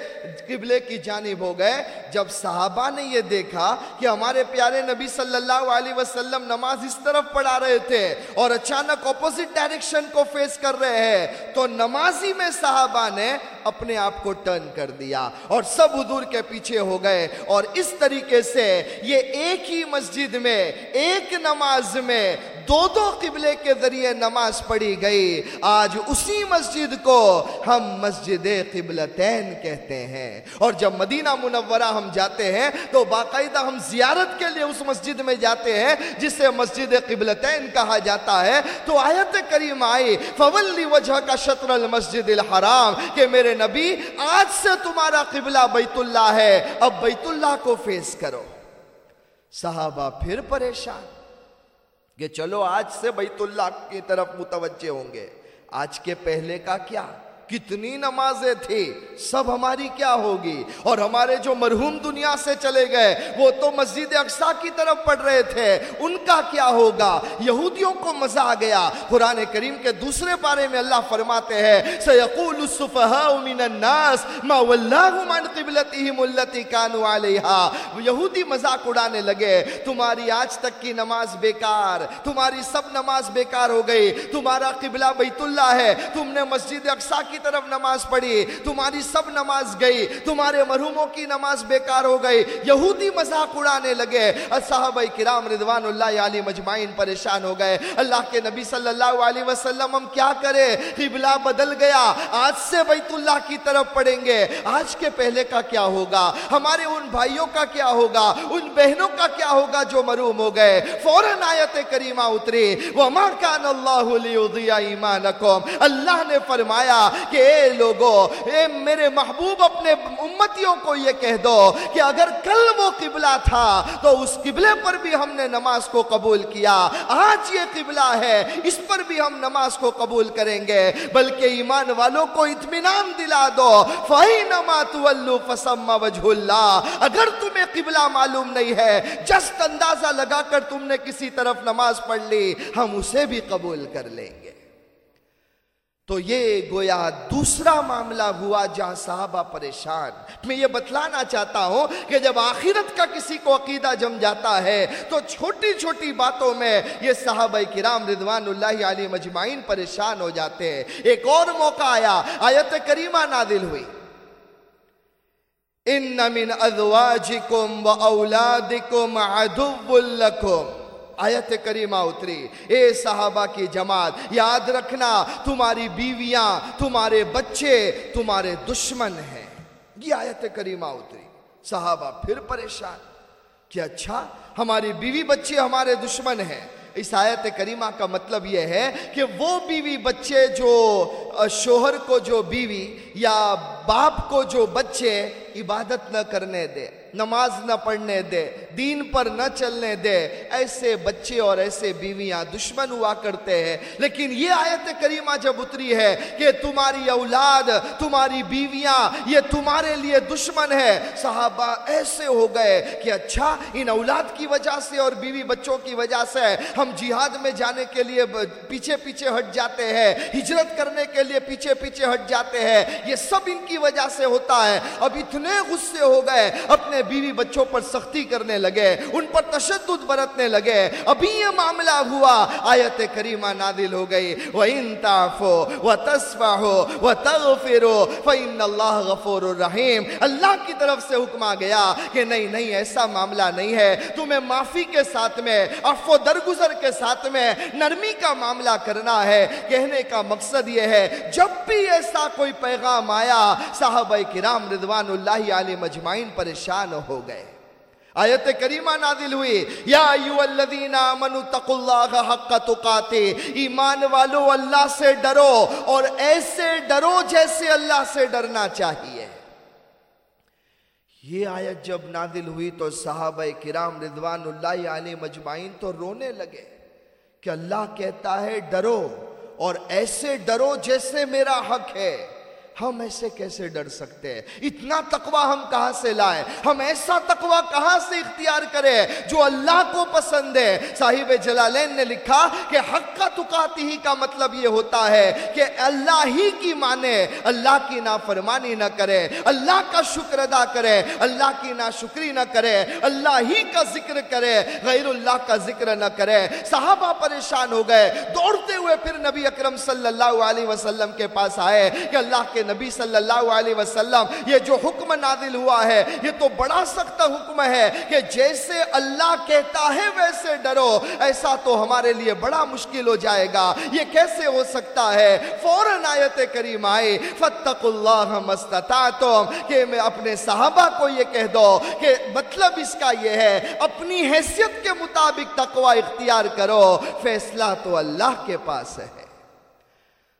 قبلے کی جانب ہو گئے۔ جب صحابہ نے یہ دیکھا کہ ہمارے پیارے نبی صلی اللہ علیہ وسلم نماز اس طرف پڑھا رہے تھے اور اچانک اپوزٹ ڈائریکشن کو فیس کر رہے ہیں، تو نمازی میں صحابہ نے اپنے آپ کو ٹرن کر دیا اور سب حضور کے پیچھے ہو گئے۔ اور اس طریقے سے یہ ایک ہی مسجد میں، ایک نماز میں دو دو قبلے کے ذریعے نماز پڑھی گئی۔ آج اسی مسجد کو ہم مسجد قبلتین کہتے ہیں۔ اور جب مدینہ منورہ ہم جاتے ہیں، تو باقاعدہ ہم زیارت کے لیے اس مسجد میں جاتے ہیں، جسے مسجد قبلتین کہا جاتا ہے۔ تو آیت کریم آئی فولی وجہ کا شطر المسجد الحرام۔ کہ میرے نبی، آج سے تمہارا قبلہ بیت اللہ ہے۔ اب بیت اللہ کو فیس کرو۔ صحابہ پھر پریشان۔ کہ چلو آج سے بیت اللہ کی طرف متوجہ ہوں گے۔ آج کے پہلے کا کیا؟ کتنی نمازیں تھی سب ہماری کیا ہوگی؟ اور ہمارے جو مرہوم دنیا سے چلے گئے، وہ تو مسجد اقسا کی طرف پڑھ رہے تھے۔ ان کا کیا ہوگا؟ یہودیوں کو مزہ آ گیا۔ قرآن کریم کے دوسرے بارے میں اللہ فرماتے ہیں، سَيَقُولُ السُّفَهَاءُ مِنَ النَّاسِ مَا وَاللَّهُ مَنْ قِبْلَتِهِمُ الَّتِي كَانُوا عَلَيْهَا۔ یہودی مذاق اڑانے لگے، تمہاری آج تک کی نماز بیکار، تمہاری سب نماز بیکار ہو گئی، تمہارا قبلہ بیت اللہ ہے، تم نے مسجد اقسا کی کی طرف نماز پڑھی، تمہاری سب نماز گئی، تمہارے مرحوموں کی نماز بیکار ہو گئی، یہودی مذاق اڑانے لگے۔ صحابہ کرام رضوان اللہ علی مجمعین پریشان ہو گئے۔ اللہ کے نبی صلی اللہ علیہ وسلم ہم کیا کرے؟ قبلہ بدل گیا۔ آج سے بیت اللہ کی طرف پڑھیں گے۔ آج کے پہلے کا کیا ہوگا؟ ہمارے ان بھائیوں کا کیا ہوگا؟ ان بہنوں کا کیا ہوگا جو مروم ہو گئے؟ فوراً آیت کریمہ اتری۔ وَمَا كَانَ اللَّهُ لِيُضِيَ إِيمَانَكُمْ۔ اللہ نے فرمایا کہ اے لوگو، اے میرے محبوب اپنے امتیوں کو یہ کہہ دو کہ اگر کل وہ قبلہ تھا تو اس قبلے پر بھی ہم نے نماز کو قبول کیا۔ آج یہ قبلہ ہے، اس پر بھی ہم نماز کو قبول کریں گے۔ بلکہ ایمان والوں کو اطمینان دلا دو۔ فَإِنَمَا تُوَلُّ فَسَمَّ وَجْهُ اللَّهِ۔ اگر تمہیں قبلہ معلوم نہیں ہے، جست اندازہ لگا کر تم نے کسی طرف نماز پڑھ لی، ہم اسے بھی قبول کر لیں گے۔ تو یہ گویا دوسرا معاملہ ہوا جہاں صحابہ پریشان۔ میں یہ بتلانا چاہتا ہوں کہ جب آخرت کا کسی کو عقیدہ جم جاتا ہے تو چھوٹی چھوٹی باتوں میں یہ صحابہ کرام رضوان اللہ علی مجمعین پریشان ہو جاتے ہیں۔ ایک اور موقع آیا، آیت کریمہ نادل ہوئی۔ ان من ازواجکم و اولادکم عدو لکم۔ آیت کریمہ اتری۔ اے صحابہ کی جماعت، یاد رکھنا، تمہاری بیویاں، تمہارے بچے، تمہارے دشمن ہیں۔ یہ آیت کریمہ اتری۔ صحابہ پھر پریشان۔ کہ اچھا ہماری بیوی بچے ہمارے دشمن ہیں۔ اس آیت کریمہ کا مطلب یہ ہے کہ وہ بیوی بچے جو، شوہر کو جو بیوی یا باپ کو جو بچے عبادت نہ کرنے دے، نماز نہ پڑھنے دے، دین پر نہ چلنے دے، ایسے بچے اور ایسے بیویاں دشمن ہوا کرتے ہیں۔ لیکن یہ آیت کریمہ جب اتری ہے کہ تمہاری اولاد، تمہاری بیویاں، یہ تمہارے لیے دشمن ہے۔ صحابہ ایسے ہو گئے کہ اچھا ان اولاد کی وجہ سے اور بیوی بچوں کی وجہ سے ہم جہاد میں جانے کے لیے پیچھے پیچھے ہٹ جاتے ہیں، ہجرت کرنے کے لیے پیچھے پیچھے ہٹ جاتے ہیں۔ یہ سب ان کی وجہ سے ہوتا ہے۔ اب اتنے غصے ہو گئے، اپنے اپنے بیوی بچوں پر سختی کرنے لگے، ان پر تشدد برتنے لگے۔ ابھی یہ معاملہ ہوا۔ آیت کریمہ نادل ہو گئی۔ وَإِن تَعْفُوا وَتَسْفَحُوا وَتَغْفِرُوا فَإِنَّ اللَّهَ غَفُورُ الرَّحِيمُ اللہ کی طرف سے حکم آ گیا کہ نہیں نہیں، ایسا معاملہ نہیں ہے۔ تمہیں معافی کے ساتھ میں، عفو درگزر کے ساتھ میں نرمی کا معاملہ کرنا ہے۔ کہنے کا مقصد یہ ہے، جب بھی ایسا کوئی پیغام آیا صحابہ کرام رضوان اللہ علیہ مجمعین پریشان ہو گئے۔ آیت کریمہ نازل ہوئی۔ یا ایو الذین آمنوا تقوا اللہ حق تقاتے ایمان والو، اللہ سے ڈرو اور ایسے ڈرو جیسے اللہ سے ڈرنا چاہیے۔ یہ آیت جب نازل ہوئی تو صحابہ کرام رضوان اللہ علیہ مجمعین تو رونے لگے کہ اللہ کہتا ہے ڈرو اور ایسے ڈرو جیسے میرا حق ہے۔ ہم ایسے کیسے ڈر سکتے ہیں؟ اتنا تقوی ہم کہاں سے لائے ہم ایسا تقوی کہاں سے اختیار کرے جو اللہ کو پسند ہے۔ صاحب جلالین نے لکھا کہ حق کا تقاتی ہی کا مطلب یہ ہوتا ہے کہ اللہ ہی کی مانے۔ اللہ کی نافرمانی نہ کرے۔ اللہ کا شکر ادا کرے۔ اللہ کی ناشکری نہ کرے۔ اللہ ہی کا ذکر کرے۔ غیر اللہ کا ذکر نہ کرے۔ صحابہ پریشان ہو گئے۔ دوڑتے ہوئے پھر نبی اکرم صلی اللہ علیہ وسلم کے پاس آئے کہ اللہ کے نبی صلی اللہ علیہ وسلم، یہ جو حکم نازل ہوا ہے، یہ تو بڑا سخت حکم ہے کہ جیسے اللہ کہتا ہے ویسے ڈرو۔ ایسا تو ہمارے لیے بڑا مشکل ہو جائے گا۔ یہ کیسے ہو سکتا ہے؟ فوراً آیت کریم آئے فتق اللہ مستطاعتم کہ میں اپنے صحابہ کو یہ کہہ دو کہ مطلب اس کا یہ ہے، اپنی حیثیت کے مطابق تقوی اختیار کرو۔ فیصلہ تو اللہ کے پاس ہے۔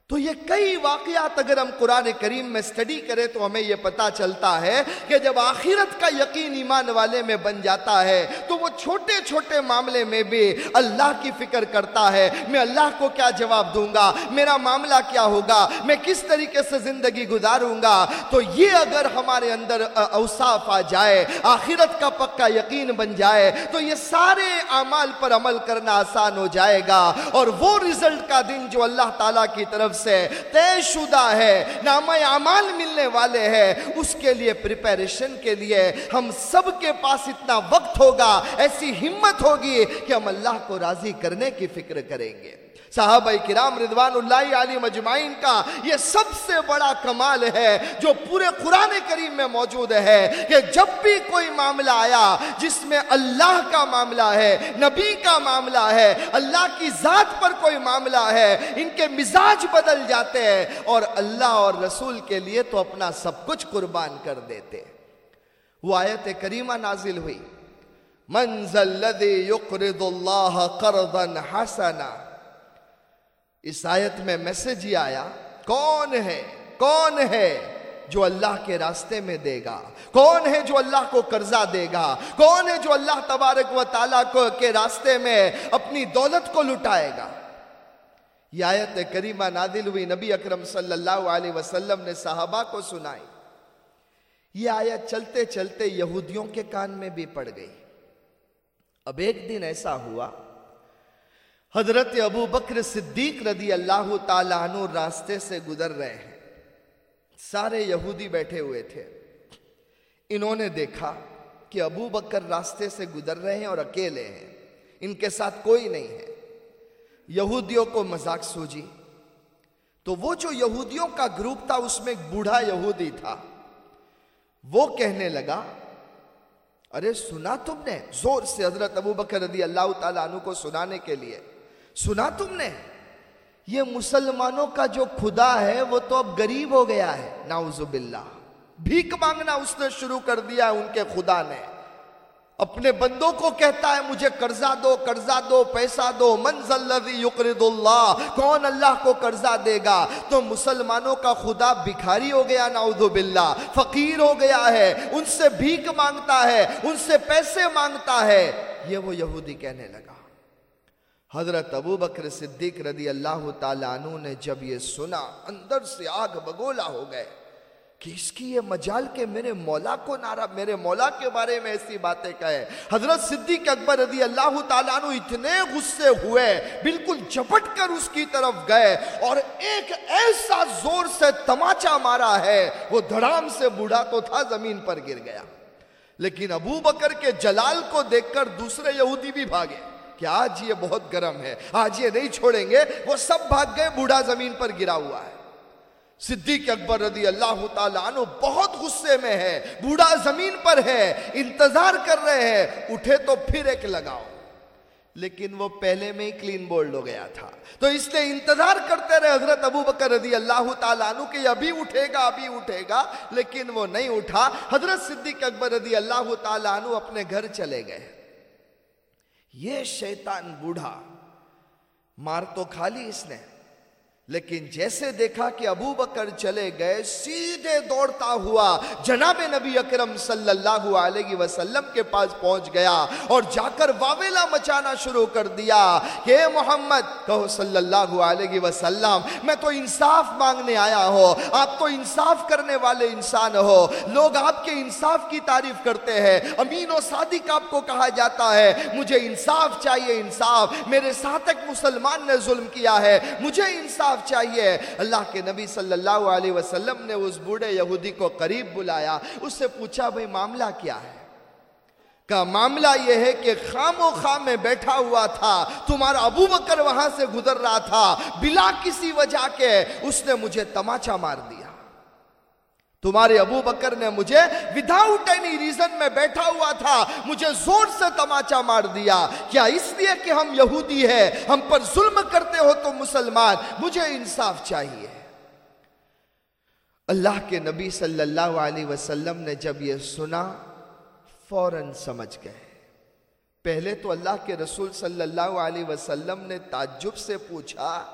تو یہ کئی واقعات اگر ہم قرآن کریم میں سٹڈی کریں تو ہمیں یہ پتا چلتا ہے کہ جب آخرت کا یقین ایمان والے میں بن جاتا ہے تو وہ چھوٹے چھوٹے معاملے میں بھی اللہ کی فکر کرتا ہے، میں اللہ کو کیا جواب دوں گا؟ میرا معاملہ کیا ہوگا؟ میں کس طریقے سے زندگی گزاروں گا؟ تو یہ اگر ہمارے اندر اوصاف آ جائے، آخرت کا پکا یقین بن جائے، تو یہ سارے اعمال پر عمل کرنا آسان ہو جائے گا۔ اور وہ رزلٹ کا دن جو اللہ تعالیٰ کی طرف سے طے شدہ ہے نام اعمال ملنے والے ہیں۔ اس کے لیے پریپیریشن کے لیے ہم سب کے پاس اتنا وقت ہوگا، ایسی ہمت ہوگی کہ ہم اللہ کو راضی کرنے کی فکر کریں گے۔ صحابہ کرام رضوان اللہ علی مجمعین کا یہ سب سے بڑا کمال ہے جو پورے قرآن کریم میں موجود ہے کہ جب بھی کوئی معاملہ آیا جس میں اللہ کا معاملہ ہے، نبی کا معاملہ ہے، اللہ کی ذات پر کوئی معاملہ ہے، ان کے مزاج بدل جاتے ہیں اور اللہ اور رسول کے لیے تو اپنا سب کچھ قربان کر دیتے۔ وہ آیت کریمہ نازل ہوئی۔ منزل لدی یقرد اللہ قرضا حسنا اس آیت میں میسج ہی آیا، کون ہے کون ہے جو اللہ کے راستے میں دے گا؟ کون ہے جو اللہ کو قرضہ دے گا؟ کون ہے جو اللہ تبارک و تعالیٰ کو کے راستے میں اپنی دولت کو لٹائے گا؟ یہ آیت کریمہ نادل ہوئی نبی اکرم صلی اللہ علیہ وسلم نے صحابہ کو سنائی۔ یہ آیت چلتے چلتے یہودیوں کے کان میں بھی پڑ گئی۔ اب ایک دن ایسا ہوا حضرت ابو بکر صدیق رضی اللہ تعالیٰ عنہ راستے سے گزر رہے ہیں۔ سارے یہودی بیٹھے ہوئے تھے۔ انہوں نے دیکھا کہ ابو بکر راستے سے گزر رہے ہیں اور اکیلے ہیں۔ ان کے ساتھ کوئی نہیں ہے۔ یہودیوں کو مذاق سوجی۔ تو وہ جو یہودیوں کا گروپ تھا، اس میں ایک بوڑھا یہودی تھا۔ وہ کہنے لگا، ارے سنا تم نے؟ زور سے حضرت ابو بکر رضی اللہ تعالیٰ عنہ کو سنانے کے لیے۔ سنا تم نے؟ یہ مسلمانوں کا جو خدا ہے، وہ تو اب غریب ہو گیا ہے۔ نعوذ باللہ۔ بھیک مانگنا اس نے شروع کر دیا ہے، ان کے خدا نے۔ اپنے بندوں کو کہتا ہے، مجھے قرضہ دو قرضہ دو، پیسہ دو۔ منزل یقرد اللہ، کون اللہ کو قرضہ دے گا؟ تو مسلمانوں کا خدا بکھاری ہو گیا، نعوذ باللہ۔ فقیر ہو گیا ہے، ان سے بھیک مانگتا ہے، ان سے پیسے مانگتا ہے۔ یہ وہ یہودی کہنے لگا۔ حضرت ابو بکر صدیق رضی اللہ تعالیٰ عنہ نے جب یہ سنا، اندر سے آگ بگولا ہو گئے کہ اس کی یہ مجال کے میرے مولا کو نارا میرے مولا کے بارے میں ایسی باتیں کہے۔ حضرت صدیق اکبر رضی اللہ تعالیٰ عنہ اتنے غصے ہوئے، بالکل جپٹ کر اس کی طرف گئے اور ایک ایسا زور سے تماچا مارا ہے، وہ دھڑام سے بوڑھا تو تھا، زمین پر گر گیا۔ لیکن ابو بکر کے جلال کو دیکھ کر دوسرے یہودی بھی بھاگے۔ کہ آج یہ بہت گرم ہے، آج یہ نہیں چھوڑیں گے، وہ سب بھاگ گئے، بوڑھا زمین پر گرا ہوا ہے۔ صدیق اکبر رضی اللہ تعالیٰ عنہ بہت غصے میں ہے، بوڑھا زمین پر ہے، انتظار کر رہے ہیں، اٹھے تو پھر ایک لگاؤ۔ لیکن وہ پہلے میں ہی کلین بولڈ ہو گیا تھا۔ تو اس نے انتظار کرتے رہے حضرت ابو بکر رضی اللہ تعالیٰ عنہ کہ ابھی اٹھے گا، ابھی اٹھے گا، لیکن وہ نہیں اٹھا۔ حضرت صدیق اکبر رضی اللہ تعالیٰ عنہ اپنے گھر چلے گئے۔ یہ شیطان بوڑھا مار تو کھا لی اس نے۔ لیکن جیسے دیکھا کہ ابو بکر چلے گئے، سیدھے دوڑتا ہوا جناب نبی اکرم صلی اللہ علیہ وسلم کے پاس پہنچ گیا اور جا کر واویلا مچانا شروع کر دیا۔ کہ محمد! کہو، صلی اللہ علیہ وسلم، میں تو انصاف مانگنے آیا ہو آپ تو انصاف کرنے والے انسان ہو۔ لوگ آپ کے انصاف کی تعریف کرتے ہیں۔ امین و صادق آپ کو کہا جاتا ہے۔ مجھے انصاف چاہیے، انصاف۔ میرے ساتھ ایک مسلمان نے ظلم کیا ہے۔ مجھے انصاف انصاف چاہیے۔ اللہ کے نبی صلی اللہ علیہ وسلم نے اس بوڑھے یہودی کو قریب بلایا۔ اس سے پوچھا بھئی معاملہ کیا ہے؟ کا معاملہ یہ ہے کہ خام و خام میں بیٹھا ہوا تھا۔ تمہارا ابو بکر وہاں سے گزر رہا تھا۔ بلا کسی وجہ کے اس نے مجھے تماچا مار دیا۔ تمہارے ابو بکر نے مجھے وداؤٹ اینی ریزن میں بیٹھا ہوا تھا، مجھے زور سے تماچا مار دیا۔ کیا اس لیے کہ ہم یہودی ہیں، ہم پر ظلم کرتے ہو تو مسلمان، مجھے انصاف چاہیے۔ اللہ کے نبی صلی اللہ علیہ وسلم نے جب یہ سنا، فوراً سمجھ گئے۔ پہلے تو اللہ کے رسول صلی اللہ علیہ وسلم نے تعجب سے پوچھا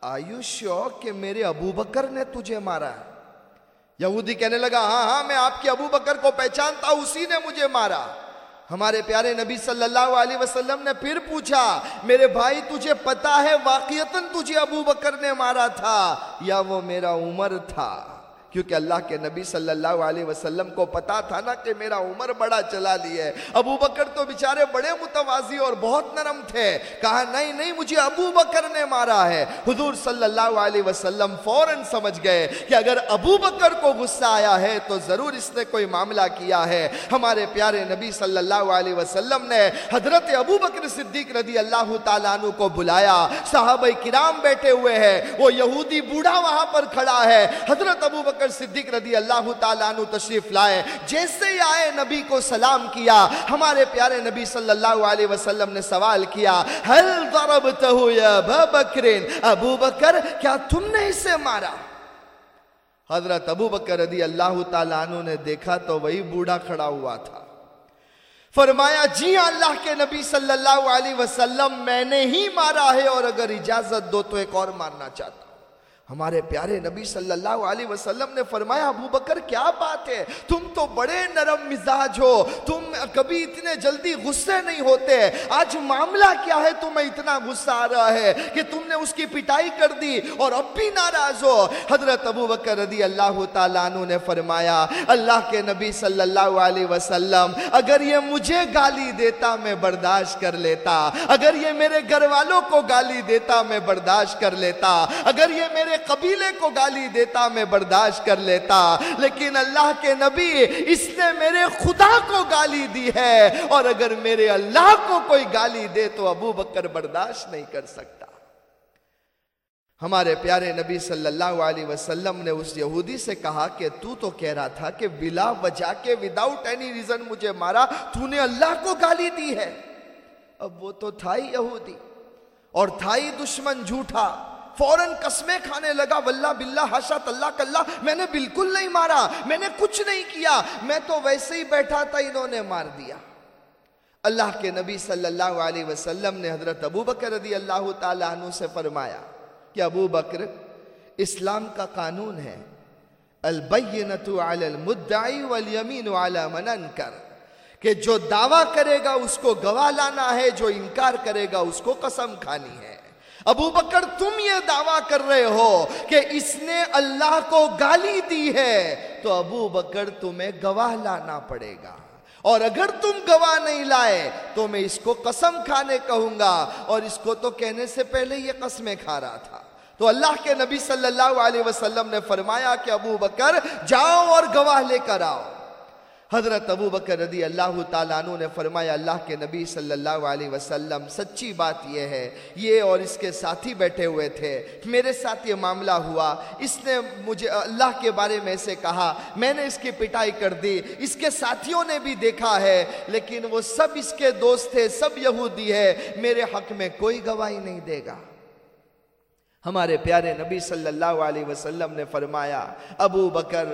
آیو کہ میرے ابو بکر نے تجھے مارا؟ ہے یہودی کہنے لگا ہاں ہاں میں آپ کے ابو بکر کو پہچانتا اسی نے مجھے مارا۔ ہمارے پیارے نبی صلی اللہ علیہ وسلم نے پھر پوچھا، میرے بھائی، تجھے پتا ہے واقعتاً تجھے ابو بکر نے مارا تھا یا وہ میرا عمر تھا؟ کیونکہ اللہ کے نبی صلی اللہ علیہ وسلم کو پتا تھا نا کہ میرا عمر بڑا چلا لی ہے۔ ابو بکر تو بیچارے بڑے متوازی اور بہت نرم تھے۔ کہا، نہیں نہیں، مجھے ابو بکر نے مارا ہے۔ حضور صلی اللہ علیہ وسلم فوراً سمجھ گئے کہ اگر ابو بکر کو غصہ آیا ہے تو ضرور اس نے کوئی معاملہ کیا ہے۔ ہمارے پیارے نبی صلی اللہ علیہ وسلم نے حضرت ابو بکر صدیق رضی اللہ تعالیٰ عنہ کو بلایا۔ صحابہ کرام بیٹھے ہوئے ہیں۔ وہ یہودی بوڑھا وہاں پر کھڑا ہے۔ حضرت ابو بکر بکر صدیق رضی اللہ تعالیٰ عنہ تشریف لائے۔ جیسے ہی آئے نبی کو سلام کیا، ہمارے پیارے نبی صلی اللہ علیہ وسلم نے سوال کیا حل ضربتہو یا ابا بکرین ابو بکر، کیا تم نے اسے مارا؟ حضرت ابو بکر رضی اللہ تعالیٰ عنہ نے دیکھا تو وہی بوڑھا کھڑا ہوا تھا۔ فرمایا جی ہاں، اللہ کے نبی صلی اللہ علیہ وسلم میں نے ہی مارا ہے اور اگر اجازت دو تو ایک اور مارنا چاہتا ہمارے پیارے نبی صلی اللہ علیہ وسلم نے فرمایا، ابو بکر، کیا بات ہے؟ تم تو بڑے نرم مزاج ہو۔ تم کبھی اتنے جلدی غصے نہیں ہوتے۔ آج معاملہ کیا ہے؟ تمہیں اتنا غصہ آ رہا ہے کہ تم نے اس کی پٹائی کر دی اور اب بھی ناراض ہو۔ حضرت ابو بکر رضی اللہ تعالیٰ عنہ نے فرمایا، اللہ کے نبی صلی اللہ علیہ وسلم، اگر یہ مجھے گالی دیتا، میں برداشت کر لیتا۔ اگر یہ میرے گھر والوں کو گالی دیتا، میں برداشت کر لیتا۔ اگر یہ میرے قبیلے کو گالی دیتا، میں برداشت کر لیتا۔ لیکن اللہ کے نبی اس نے میرے خدا کو گالی دی ہے۔ اور اگر میرے اللہ کو کوئی گالی دے تو ابو بکر برداشت نہیں کر سکتا۔ ہمارے پیارے نبی صلی اللہ علیہ وسلم نے اس یہودی سے کہا کہ تو تو کہہ رہا تھا کہ بلا وجہ کے وداؤٹ اینی ریزن مجھے مارا، تو نے اللہ کو گالی دی ہے۔ اب وہ تو تھا ہی یہودی اور تھا ہی دشمن جھوٹا۔ فوراً قسمیں کھانے لگا، واللہ باللہ حشت اللہ کاللہ میں نے بالکل نہیں مارا، میں نے کچھ نہیں کیا، میں تو ویسے ہی بیٹھا تھا، انہوں نے مار دیا۔ اللہ کے نبی صلی اللہ علیہ وسلم نے حضرت ابو بکر رضی اللہ تعالیٰ عنہ سے فرمایا کہ ابو بکر، اسلام کا قانون ہے البینت علی المدعی والیمین علی من انکر، کہ جو دعویٰ کرے گا، اس کو گواہ لانا ہے، جو انکار کرے گا، اس کو قسم کھانی ہے۔ ابو بکر تم یہ دعویٰ کر رہے ہو کہ اس نے اللہ کو گالی دی ہے تو ابو بکر تمہیں گواہ لانا پڑے گا اور اگر تم گواہ نہیں لائے تو میں اس کو قسم کھانے کہوں گا اور اس کو تو کہنے سے پہلے یہ قسمیں کھا رہا تھا تو اللہ کے نبی صلی اللہ علیہ وسلم نے فرمایا کہ ابو بکر جاؤ اور گواہ لے کر آؤ حضرت ابو بکر رضی اللہ تعالیٰ عنہ نے فرمایا، اللہ کے نبی صلی اللہ علیہ وسلم، سچی بات یہ ہے، یہ اور اس کے ساتھی بیٹھے ہوئے تھے۔ میرے ساتھ یہ معاملہ ہوا۔ اس نے مجھے، اللہ کے بارے میں سے کہا، میں نے اس کی پٹائی کر دی، اس کے ساتھیوں نے بھی دیکھا ہے، لیکن وہ سب اس کے دوست تھے، سب یہودی ہے میرے حق میں کوئی گواہی نہیں دے گا۔ ہمارے پیارے نبی صلی اللہ علیہ وسلم نے فرمایا، ابو بکر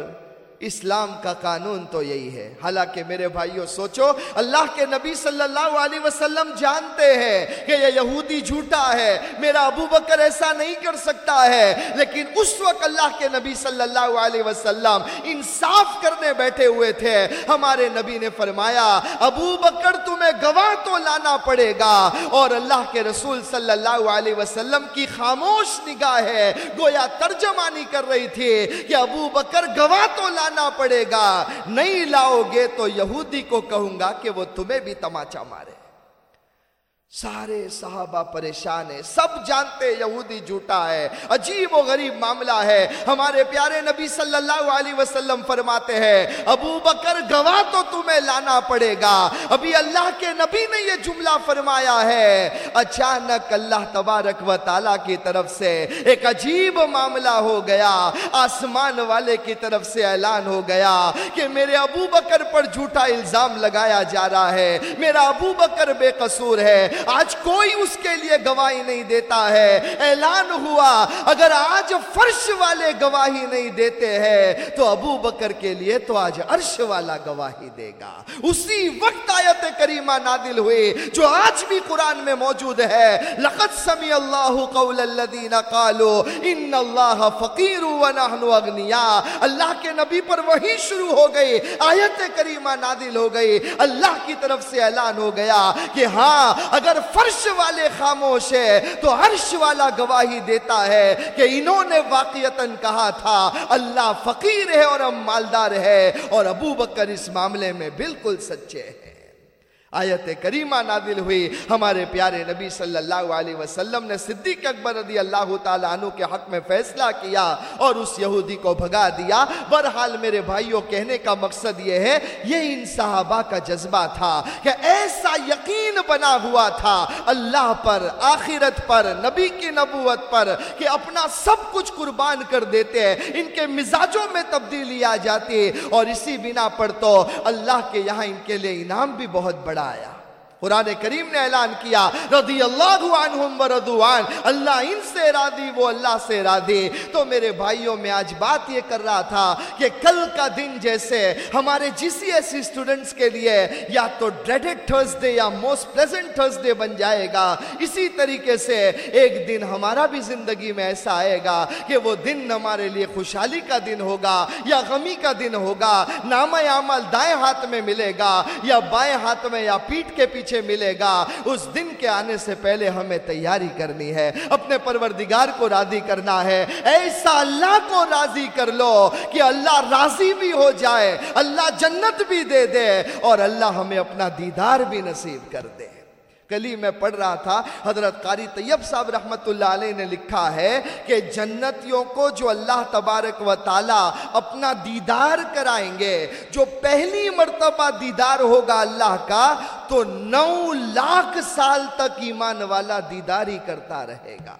اسلام کا قانون تو یہی ہے۔ حالانکہ میرے بھائیوں سوچو، اللہ کے نبی صلی اللہ علیہ وسلم جانتے ہیں کہ یہ یہودی جھوٹا ہے، میرا ابو بکر ایسا نہیں کر سکتا ہے۔ لیکن اس وقت اللہ کے نبی صلی اللہ علیہ وسلم انصاف کرنے بیٹھے ہوئے تھے۔ ہمارے نبی نے فرمایا، ابو بکر تمہیں گواہ تو لانا پڑے گا۔ اور اللہ کے رسول صلی اللہ علیہ وسلم کی خاموش نگاہ ہے۔ گویا ترجمانی کر رہی تھی کہ ابو بکر گواہ تو لانا لانا پڑے گا۔ نہیں لاؤ گے تو یہودی کو کہوں گا کہ وہ تمہیں بھی تماچا مارے۔ سارے صحابہ پریشان ہیں، سب جانتے یہودی جھوٹا ہے، عجیب و غریب معاملہ ہے۔ ہمارے پیارے نبی صلی اللہ علیہ وسلم فرماتے ہیں، ابو بکر گواہ تو تمہیں لانا پڑے گا۔ ابھی اللہ کے نبی نے یہ جملہ فرمایا ہے۔ اچانک اللہ تبارک و تعالیٰ کی طرف سے ایک عجیب معاملہ ہو گیا۔ آسمان والے کی طرف سے اعلان ہو گیا کہ میرے ابو بکر پر جھوٹا الزام لگایا جا رہا ہے۔ میرا ابو بکر بے قصور ہے۔ آج کوئی اس کے لیے گواہی نہیں دیتا ہے۔ اعلان ہوا، اگر آج فرش والے گواہی نہیں دیتے ہیں، تو ابو بکر کے لیے تو آج عرش والا گواہی دے گا۔ اسی وقت آیت کریمہ نادل ہوئی، جو آج بھی قرآن میں موجود ہے۔ لَقَدْ سَمِيَ اللَّهُ قَوْلَ الَّذِينَ قَالُوا إِنَّ اللَّهَ فَقِيرُ وَنَحْنُ أَغْنِيَا اللہ کے نبی پر وہی شروع ہو گئی، آیت کریمہ نادل ہو گئی۔ اللہ کی طرف سے اعلان ہو گیا کہ ہاں اگر اگر فرش والے خاموش ہے تو عرش والا گواہی دیتا ہے کہ انہوں نے واقعتاً کہا تھا، اللہ فقیر ہے اور ہم مالدار ہے اور ابو بکر اس معاملے میں بالکل سچے ہیں۔ آیت کریمہ نادل ہوئی۔ ہمارے پیارے نبی صلی اللہ علیہ وسلم نے صدیق اکبر رضی اللہ تعالیٰ عنہ کے حق میں فیصلہ کیا اور اس یہودی کو بھگا دیا۔ برحال میرے بھائیوں، کہنے کا مقصد یہ ہے یہ ان صحابہ کا جذبہ تھا کہ ایسا یقین بنا ہوا تھا اللہ پر، آخرت پر، نبی کی نبوت پر کہ اپنا سب کچھ قربان کر دیتے ہیں ان کے مزاجوں میں تبدیلی آ جاتی۔ اور اسی بنا پر تو اللہ کے یہاں ان کے لیے انعام بھی بہت بڑا കീഴടക്കപ്പെടായ قرآن کریم نے اعلان کیا، رضی اللہ عنہم و رضوان اللہ ان سے راضی، وہ اللہ سے راضی۔ تو میرے بھائیوں، میں آج بات یہ کر رہا تھا کہ کل کا دن جیسے ہمارے جی سی ایس اسٹوڈنٹس کے لیے یا تو ڈریڈڈ تھرسڈے یا موسٹ پلیزنٹ تھرسڈے بن جائے گا۔ اسی طریقے سے ایک دن ہمارا بھی زندگی میں ایسا آئے گا کہ وہ دن ہمارے لیے خوشحالی کا دن ہوگا یا غمی کا دن ہوگا نام عمل دائیں ہاتھ میں ملے گا یا بائیں ہاتھ میں یا پیٹ کے پیچھے پیچھے ملے گا۔ اس دن کے آنے سے پہلے ہمیں تیاری کرنی ہے۔ اپنے پروردگار کو راضی کرنا ہے۔ ایسا اللہ کو راضی کر لو کہ اللہ راضی بھی ہو جائے، اللہ جنت بھی دے دے اور اللہ ہمیں اپنا دیدار بھی نصیب کر دے۔ کلی میں پڑھ رہا تھا، حضرت قاری طیب صاحب رحمت اللہ علیہ نے لکھا ہے کہ جنتیوں کو جو اللہ تبارک و تعالی اپنا دیدار کرائیں گے، جو پہلی مرتبہ دیدار ہوگا اللہ کا تو نو لاکھ سال تک ایمان والا دیداری کرتا رہے گا۔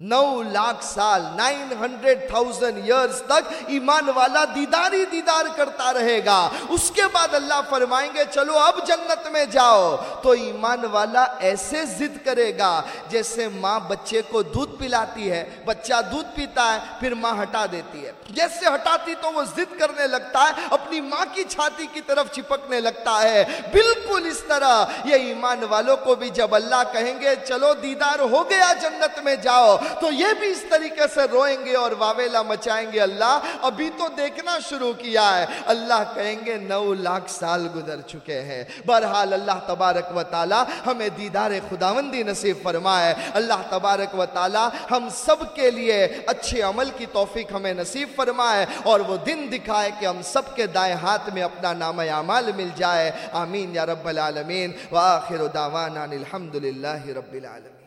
نو لاکھ سال، نائن ہنڈریڈ تھاؤزن ایئرز تک ایمان والا دیداری دیدار کرتا رہے گا۔ اس کے بعد اللہ فرمائیں گے، چلو اب جنت میں جاؤ۔ تو ایمان والا ایسے ضد کرے گا جیسے ماں بچے کو دودھ پلاتی ہے۔ بچہ دودھ پیتا ہے، پھر ماں ہٹا دیتی ہے۔ جیسے ہٹاتی تو وہ ضد کرنے لگتا ہے، اپنی ماں کی چھاتی کی طرف چپکنے لگتا ہے۔ بالکل اس طرح یہ ایمان والوں کو بھی جب اللہ کہیں گے، چلو دیدار ہو گیا جنت میں جاؤ۔ تو یہ بھی اس طریقے سے روئیں گے اور واویلا مچائیں گے۔ اللہ، ابھی تو دیکھنا شروع کیا ہے۔ اللہ کہیں گے، نو لاکھ سال گزر چکے ہیں۔ بہرحال اللہ تبارک و تعالی ہمیں دیدار خداوندی نصیب فرمائے۔ اللہ تبارک و تعالی ہم سب کے لیے اچھے عمل کی توفیق ہمیں نصیب فرمائے اور وہ دن دکھائے کہ ہم سب کے دائیں ہاتھ میں اپنا نام اعمال مل جائے۔ آمین یا رب العالمین۔ وآخر دعوانا الحمدللہ رب العالمین۔